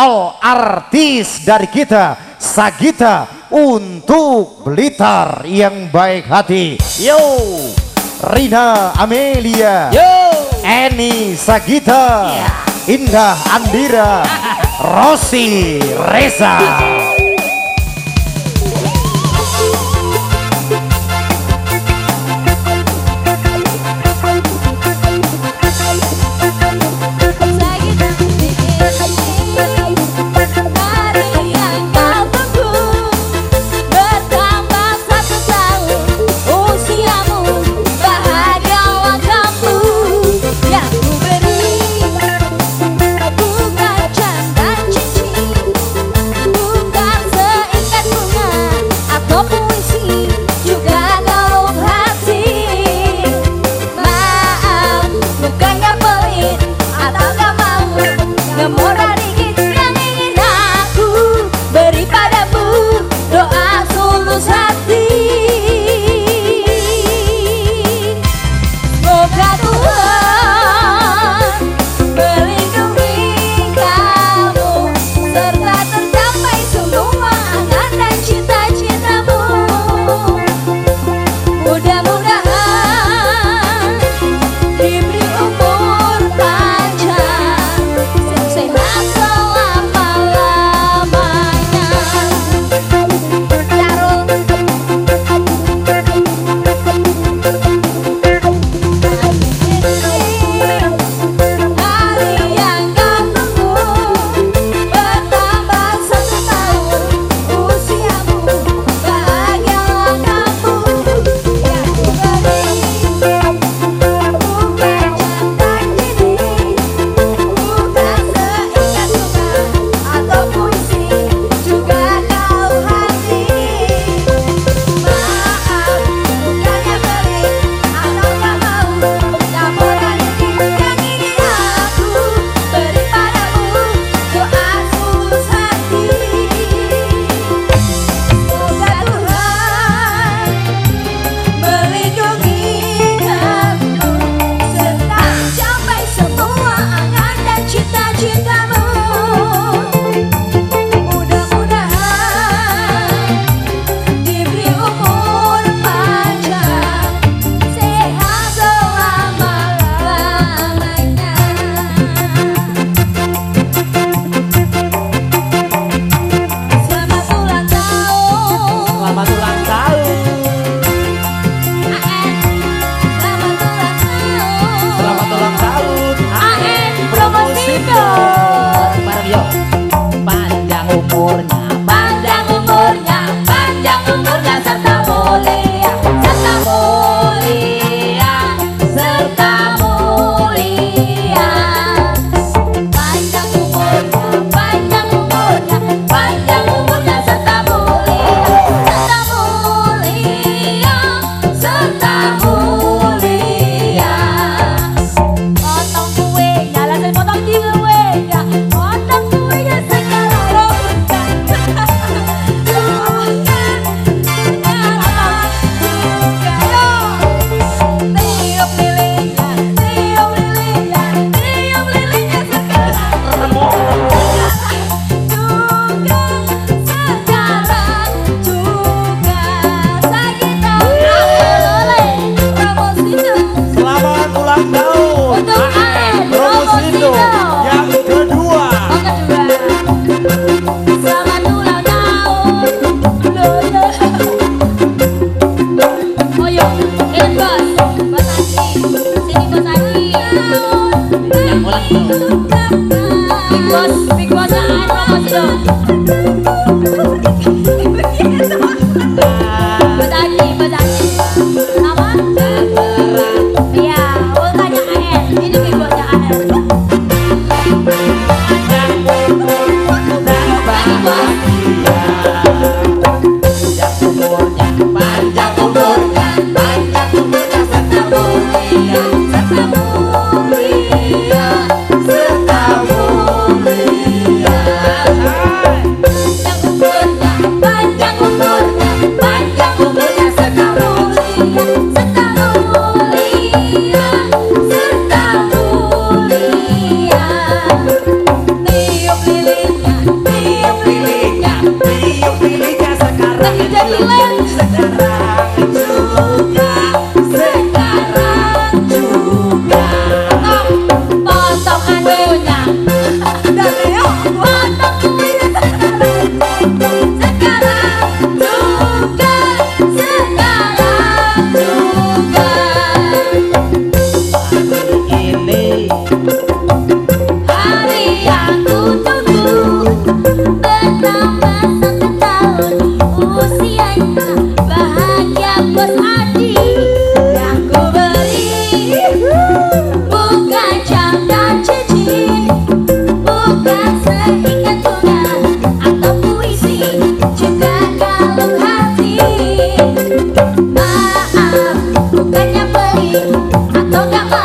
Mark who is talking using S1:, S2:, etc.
S1: Oh, artis dari kita Sagita untuk Blitar yang baik hati. Yo. Rina Amelia.
S2: Yo.
S1: Eni Sagita. Yeah. Indah Andira. Rosi Reza.
S3: Big boss, big boss, I'm
S2: a boss, I'm
S3: a boss, tak jadi lens. 都要。